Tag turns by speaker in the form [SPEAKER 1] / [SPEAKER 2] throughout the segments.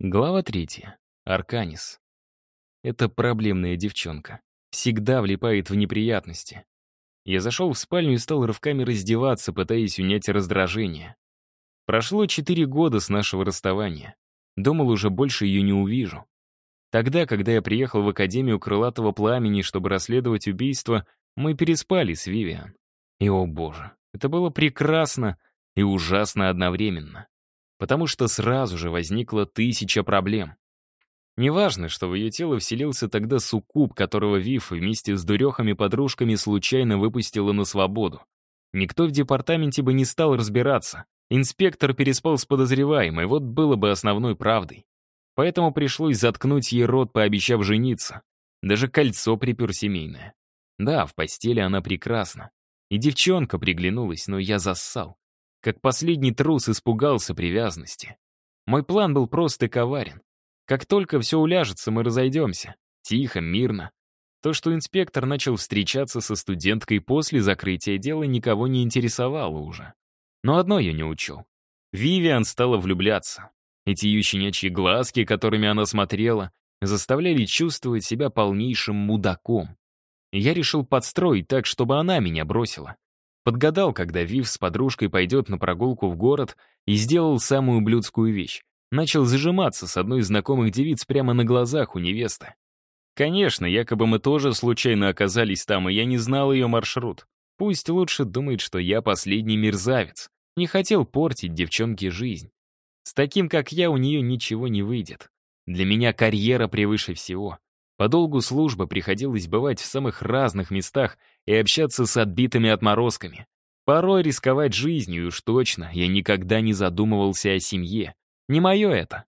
[SPEAKER 1] Глава третья. Арканис. Это проблемная девчонка. Всегда влипает в неприятности. Я зашел в спальню и стал рывками раздеваться, пытаясь унять раздражение. Прошло четыре года с нашего расставания. Думал, уже больше ее не увижу. Тогда, когда я приехал в Академию Крылатого Пламени, чтобы расследовать убийство, мы переспали с Вивиан. И, о боже, это было прекрасно и ужасно одновременно потому что сразу же возникла тысяча проблем. Неважно, что в ее тело вселился тогда суккуб, которого Вив вместе с дурехами-подружками случайно выпустила на свободу. Никто в департаменте бы не стал разбираться. Инспектор переспал с подозреваемой, вот было бы основной правдой. Поэтому пришлось заткнуть ей рот, пообещав жениться. Даже кольцо припер семейное. Да, в постели она прекрасна. И девчонка приглянулась, но я зассал как последний трус испугался привязанности. Мой план был прост и коварен. Как только все уляжется, мы разойдемся. Тихо, мирно. То, что инспектор начал встречаться со студенткой после закрытия дела, никого не интересовало уже. Но одно я не учел. Вивиан стала влюбляться. Эти ее щенячьи глазки, которыми она смотрела, заставляли чувствовать себя полнейшим мудаком. я решил подстроить так, чтобы она меня бросила. Подгадал, когда Вив с подружкой пойдет на прогулку в город и сделал самую блюдскую вещь. Начал зажиматься с одной из знакомых девиц прямо на глазах у невесты. Конечно, якобы мы тоже случайно оказались там, и я не знал ее маршрут. Пусть лучше думает, что я последний мерзавец. Не хотел портить девчонке жизнь. С таким, как я, у нее ничего не выйдет. Для меня карьера превыше всего. По долгу службы приходилось бывать в самых разных местах и общаться с отбитыми отморозками. Порой рисковать жизнью, уж точно, я никогда не задумывался о семье. Не мое это.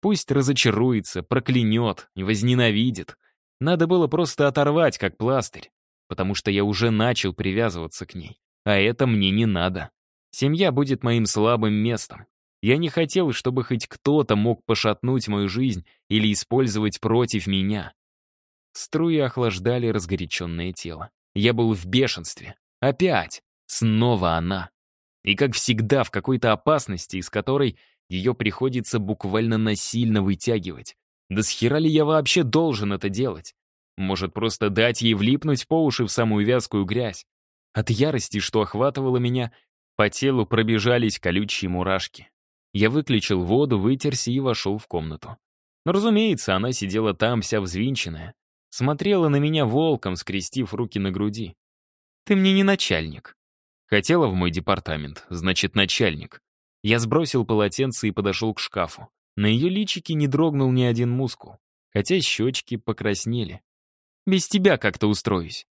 [SPEAKER 1] Пусть разочаруется, проклянет, возненавидит. Надо было просто оторвать, как пластырь, потому что я уже начал привязываться к ней. А это мне не надо. Семья будет моим слабым местом. Я не хотел, чтобы хоть кто-то мог пошатнуть мою жизнь или использовать против меня. Струи охлаждали разгоряченное тело. Я был в бешенстве. Опять. Снова она. И, как всегда, в какой-то опасности, из которой ее приходится буквально насильно вытягивать. Да с хера ли я вообще должен это делать? Может, просто дать ей влипнуть по уши в самую вязкую грязь? От ярости, что охватывало меня, по телу пробежались колючие мурашки. Я выключил воду, вытерся и вошел в комнату. Но, разумеется, она сидела там, вся взвинченная. Смотрела на меня волком, скрестив руки на груди. «Ты мне не начальник». Хотела в мой департамент, значит, начальник. Я сбросил полотенце и подошел к шкафу. На ее личике не дрогнул ни один мускул, хотя щечки покраснели. «Без тебя как-то устроюсь».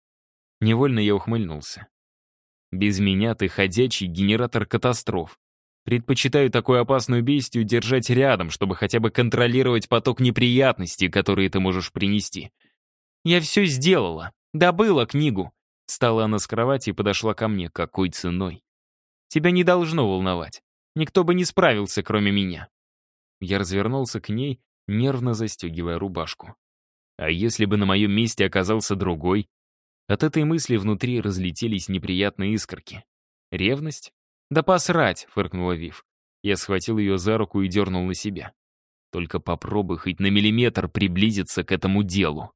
[SPEAKER 1] Невольно я ухмыльнулся. «Без меня ты ходячий генератор катастроф. Предпочитаю такую опасную бестию держать рядом, чтобы хотя бы контролировать поток неприятностей, которые ты можешь принести. Я все сделала. Добыла книгу. Встала она с кровати и подошла ко мне. Какой ценой? Тебя не должно волновать. Никто бы не справился, кроме меня. Я развернулся к ней, нервно застегивая рубашку. А если бы на моем месте оказался другой? От этой мысли внутри разлетелись неприятные искорки. Ревность? «Да посрать!» — фыркнула Вив. Я схватил ее за руку и дернул на себя. «Только попробуй хоть на миллиметр приблизиться к этому делу!»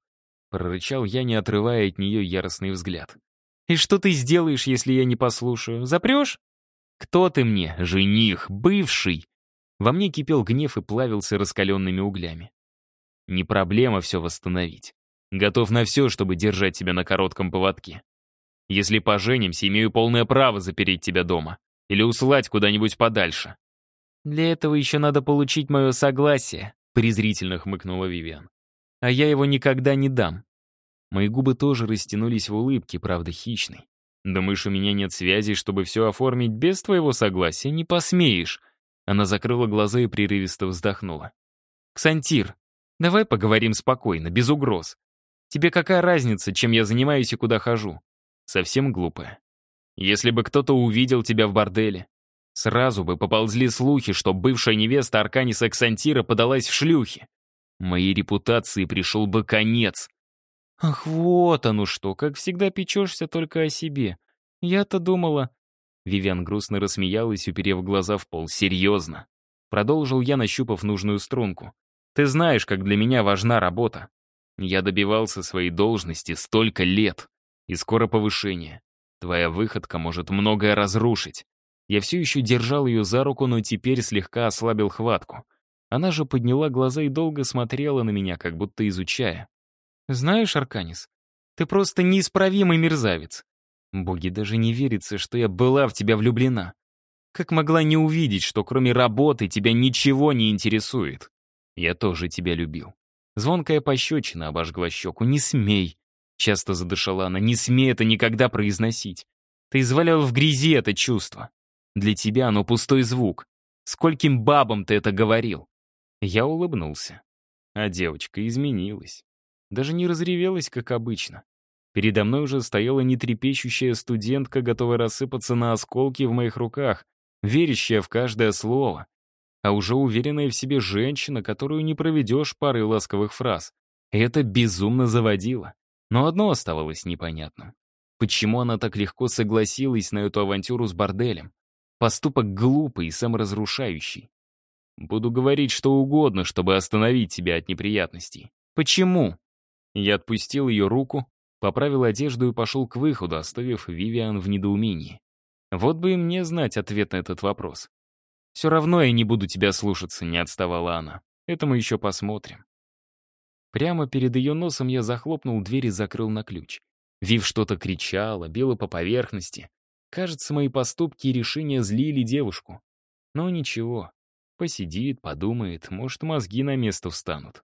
[SPEAKER 1] Прорычал я, не отрывая от нее яростный взгляд. «И что ты сделаешь, если я не послушаю? Запрешь?» «Кто ты мне? Жених? Бывший?» Во мне кипел гнев и плавился раскаленными углями. Не проблема все восстановить. Готов на все, чтобы держать тебя на коротком поводке. Если поженимся, имею полное право запереть тебя дома. Или услать куда-нибудь подальше. «Для этого еще надо получить мое согласие», — презрительно хмыкнула Вивиан. «А я его никогда не дам». Мои губы тоже растянулись в улыбке, правда, хищной. «Думаешь, у меня нет связи, чтобы все оформить без твоего согласия? Не посмеешь!» Она закрыла глаза и прерывисто вздохнула. «Ксантир, давай поговорим спокойно, без угроз. Тебе какая разница, чем я занимаюсь и куда хожу?» Совсем глупая. Если бы кто-то увидел тебя в борделе, сразу бы поползли слухи, что бывшая невеста Арканиса Ксантира подалась в шлюхи. Моей репутации пришел бы конец. Ах, вот оно что, как всегда печешься только о себе. Я-то думала... Вивиан грустно рассмеялась, уперев глаза в пол. Серьезно. Продолжил я, нащупав нужную струнку. «Ты знаешь, как для меня важна работа. Я добивался своей должности столько лет. И скоро повышение. Твоя выходка может многое разрушить. Я все еще держал ее за руку, но теперь слегка ослабил хватку. Она же подняла глаза и долго смотрела на меня, как будто изучая. «Знаешь, Арканис, ты просто неисправимый мерзавец. Боги, даже не верится, что я была в тебя влюблена. Как могла не увидеть, что кроме работы тебя ничего не интересует? Я тоже тебя любил. Звонкая пощечина обожгла щеку. «Не смей!» Часто задышала она. «Не смей это никогда произносить. Ты извалял в грязи это чувство. Для тебя оно пустой звук. Скольким бабам ты это говорил?» Я улыбнулся. А девочка изменилась. Даже не разревелась, как обычно. Передо мной уже стояла нетрепещущая студентка, готовая рассыпаться на осколки в моих руках, верящая в каждое слово, а уже уверенная в себе женщина, которую не проведешь пары ласковых фраз. Это безумно заводило. Но одно оставалось непонятным. Почему она так легко согласилась на эту авантюру с борделем? Поступок глупый и саморазрушающий. Буду говорить что угодно, чтобы остановить тебя от неприятностей. Почему? Я отпустил ее руку, поправил одежду и пошел к выходу, оставив Вивиан в недоумении. Вот бы и мне знать ответ на этот вопрос. «Все равно я не буду тебя слушаться», — не отставала она. «Это мы еще посмотрим». Прямо перед ее носом я захлопнул дверь и закрыл на ключ. Вив что-то кричала, била по поверхности. Кажется, мои поступки и решения злили девушку. Но ничего. Посидит, подумает, может, мозги на место встанут.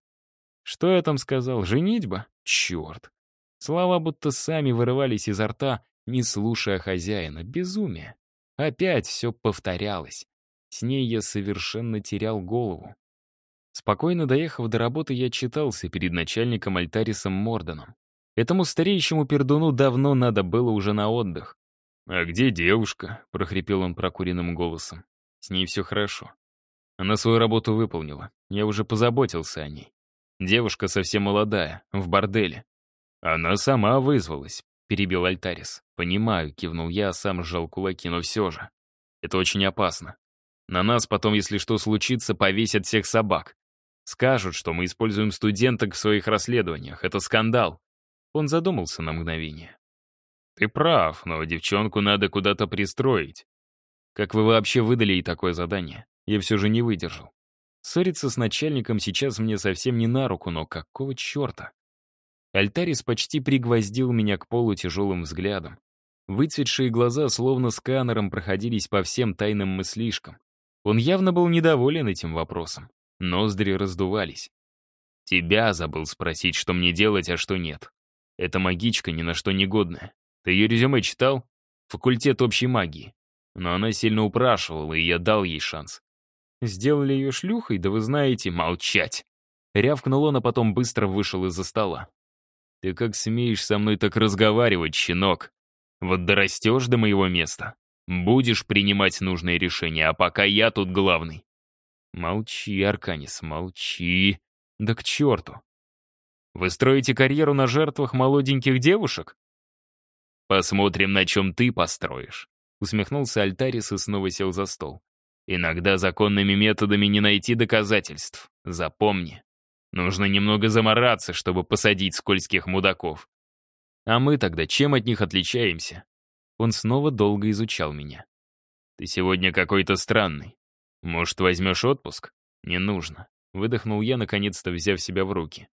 [SPEAKER 1] Что я там сказал? Женитьба? Черт. Слова будто сами вырывались изо рта, не слушая хозяина. Безумие. Опять все повторялось. С ней я совершенно терял голову. Спокойно доехав до работы, я читался перед начальником Альтарисом Морданом. Этому стареющему пердуну давно надо было уже на отдых. «А где девушка?» — прохрипел он прокуренным голосом. «С ней все хорошо. Она свою работу выполнила. Я уже позаботился о ней. Девушка совсем молодая, в борделе. Она сама вызвалась, перебил Альтарис. «Понимаю», — кивнул я, а сам сжал кулаки, но все же. Это очень опасно. На нас потом, если что случится, повесят всех собак. Скажут, что мы используем студенток в своих расследованиях. Это скандал. Он задумался на мгновение. Ты прав, но девчонку надо куда-то пристроить. Как вы вообще выдали ей такое задание? Я все же не выдержал. Ссориться с начальником сейчас мне совсем не на руку, но какого черта? Альтарис почти пригвоздил меня к полу тяжелым взглядом. Выцветшие глаза словно сканером проходились по всем тайным мыслишкам. Он явно был недоволен этим вопросом. Ноздри раздувались. «Тебя забыл спросить, что мне делать, а что нет. Эта магичка ни на что не годная. Ты ее резюме читал? Факультет общей магии. Но она сильно упрашивала, и я дал ей шанс. Сделали ее шлюхой, да вы знаете, молчать. Рявкнул он, а потом быстро вышел из-за стола. Ты как смеешь со мной так разговаривать, щенок? Вот дорастешь до моего места. Будешь принимать нужные решения, а пока я тут главный. Молчи, Арканис, молчи. Да к черту. Вы строите карьеру на жертвах молоденьких девушек? Посмотрим, на чем ты построишь. Усмехнулся Альтарис и снова сел за стол. Иногда законными методами не найти доказательств. Запомни. Нужно немного замораться, чтобы посадить скользких мудаков. А мы тогда чем от них отличаемся? Он снова долго изучал меня. Ты сегодня какой-то странный. Может, возьмешь отпуск? Не нужно. Выдохнул я, наконец-то взяв себя в руки.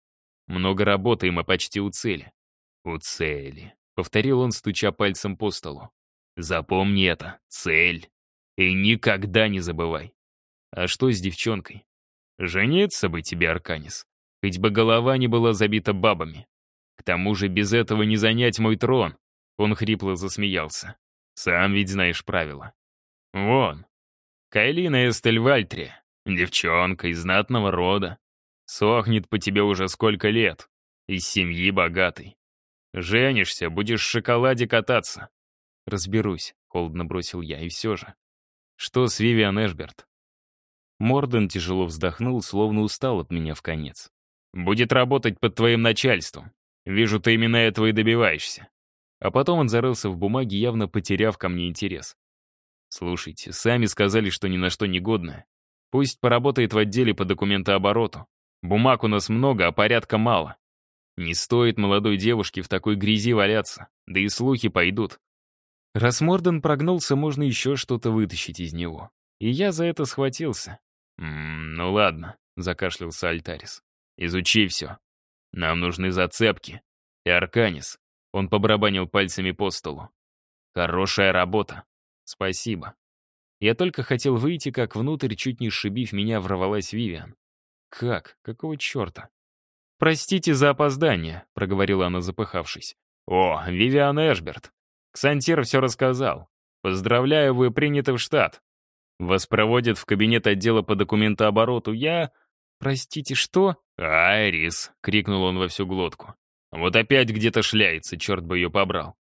[SPEAKER 1] Много работы, и мы почти у цели. У цели. Повторил он, стуча пальцем по столу. Запомни это. Цель. И никогда не забывай. А что с девчонкой? Жениться бы тебе, Арканис. Хоть бы голова не была забита бабами. К тому же без этого не занять мой трон. Он хрипло засмеялся. Сам ведь знаешь правила. Вон. Кайлина Эстельвальтри. Девчонка из знатного рода. Сохнет по тебе уже сколько лет. Из семьи богатой. Женишься, будешь в шоколаде кататься. Разберусь, холодно бросил я, и все же. Что с Вивиан Эшберт? Морден тяжело вздохнул, словно устал от меня в конец. «Будет работать под твоим начальством. Вижу, ты именно этого и добиваешься». А потом он зарылся в бумаге, явно потеряв ко мне интерес. «Слушайте, сами сказали, что ни на что не годная. Пусть поработает в отделе по документообороту. Бумаг у нас много, а порядка мало. Не стоит молодой девушке в такой грязи валяться, да и слухи пойдут. Раз Морден прогнулся, можно еще что-то вытащить из него. И я за это схватился. «М -м, «Ну ладно», — закашлялся Альтарис. «Изучи все. Нам нужны зацепки. И Арканис». Он побарабанил пальцами по столу. «Хорошая работа. Спасибо». Я только хотел выйти, как внутрь, чуть не сшибив меня, ворвалась Вивиан. «Как? Какого черта?» «Простите за опоздание», — проговорила она, запыхавшись. «О, Вивиан Эшберт. Ксантир все рассказал. Поздравляю, вы приняты в штат. Вас проводят в кабинет отдела по документообороту. Я... Простите, что? Айрис, крикнул он во всю глотку. Вот опять где-то шляется, черт бы ее побрал.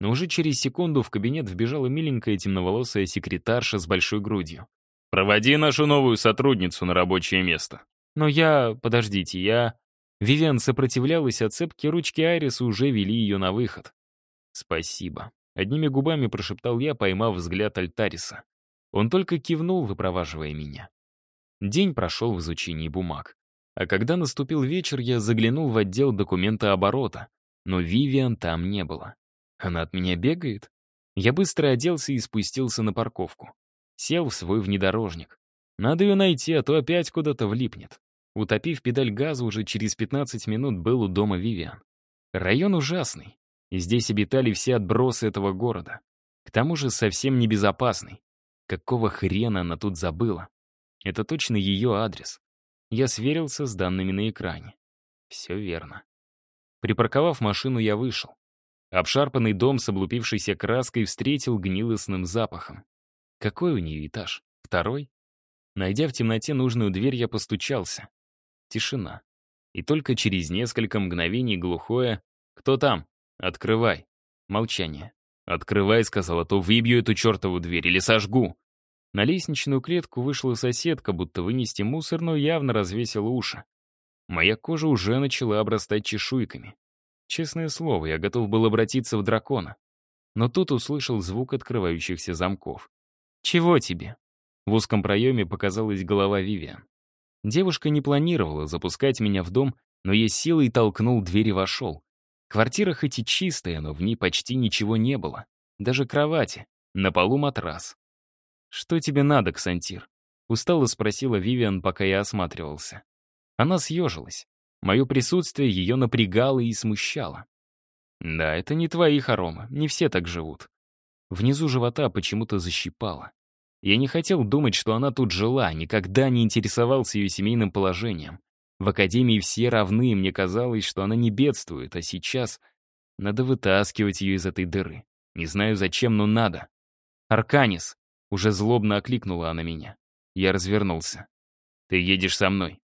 [SPEAKER 1] Но уже через секунду в кабинет вбежала миленькая темноволосая секретарша с большой грудью. «Проводи нашу новую сотрудницу на рабочее место». «Но я... Подождите, я...» Вивиан сопротивлялась, а цепки ручки Айриса уже вели ее на выход. «Спасибо», — одними губами прошептал я, поймав взгляд Альтариса. Он только кивнул, выпроваживая меня. День прошел в изучении бумаг. А когда наступил вечер, я заглянул в отдел документа оборота, но Вивиан там не было. Она от меня бегает? Я быстро оделся и спустился на парковку. Сел в свой внедорожник. Надо ее найти, а то опять куда-то влипнет. Утопив педаль газа, уже через 15 минут был у дома Вивиан. Район ужасный, и здесь обитали все отбросы этого города. К тому же совсем небезопасный. Какого хрена она тут забыла? Это точно ее адрес. Я сверился с данными на экране. Все верно. Припарковав машину, я вышел. Обшарпанный дом с облупившейся краской встретил гнилостным запахом. Какой у нее этаж? Второй? Найдя в темноте нужную дверь, я постучался. Тишина. И только через несколько мгновений глухое «Кто там? Открывай». Молчание. «Открывай», — сказала, — «то выбью эту чертову дверь или сожгу». На лестничную клетку вышла соседка, будто вынести мусор, но явно развесила уши. Моя кожа уже начала обрастать чешуйками. Честное слово, я готов был обратиться в дракона. Но тут услышал звук открывающихся замков. «Чего тебе?» В узком проеме показалась голова Вивиан. Девушка не планировала запускать меня в дом, но я силой толкнул дверь и вошел. Квартира хоть и чистая, но в ней почти ничего не было. Даже кровати. На полу матрас. «Что тебе надо, Ксантир?» Устало спросила Вивиан, пока я осматривался. Она съежилась. Мое присутствие ее напрягало и смущало. «Да, это не твои хоромы, не все так живут». Внизу живота почему-то защипало. Я не хотел думать, что она тут жила, никогда не интересовался ее семейным положением. В академии все равны, мне казалось, что она не бедствует, а сейчас надо вытаскивать ее из этой дыры. Не знаю зачем, но надо. «Арканис!» — уже злобно окликнула она меня. Я развернулся. «Ты едешь со мной».